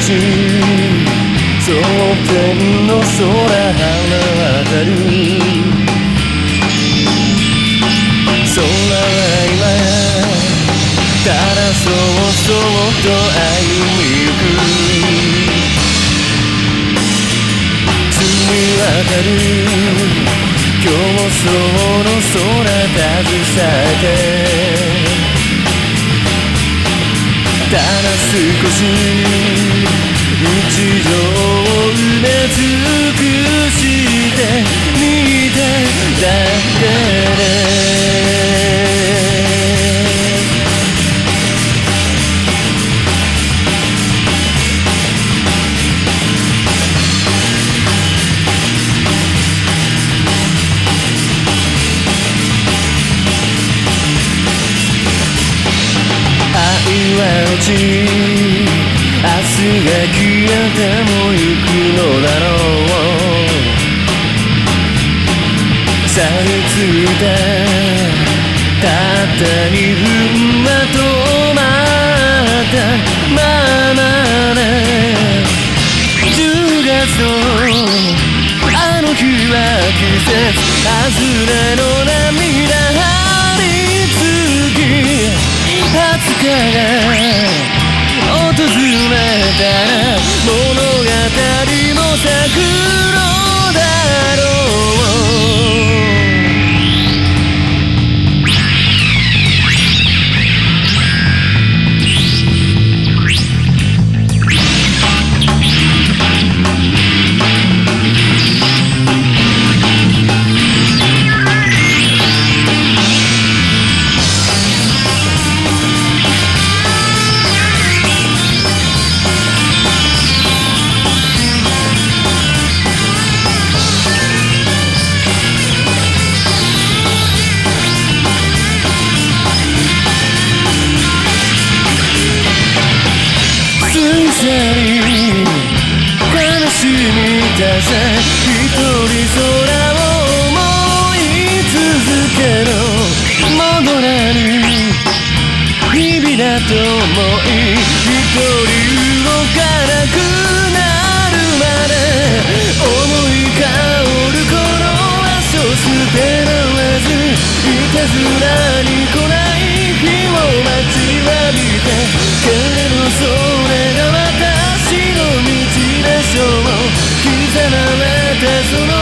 し蒼天の空放たる空は今ただそうそうと歩みゆく澄み渡る競争の空携えて少し日常を埋め尽ち明日が消えても行くのだろうさびついたたった2分は止まったままね10月のあの日は季節外れの涙張り付き。20日がみださ一人空を思い続けろ戻らぬ日々だと思い一人動かなくなるまで思い香る頃はそう捨てられずいたずらに来ない日を待ちわびてけれどそれが私の道でしょうさられてその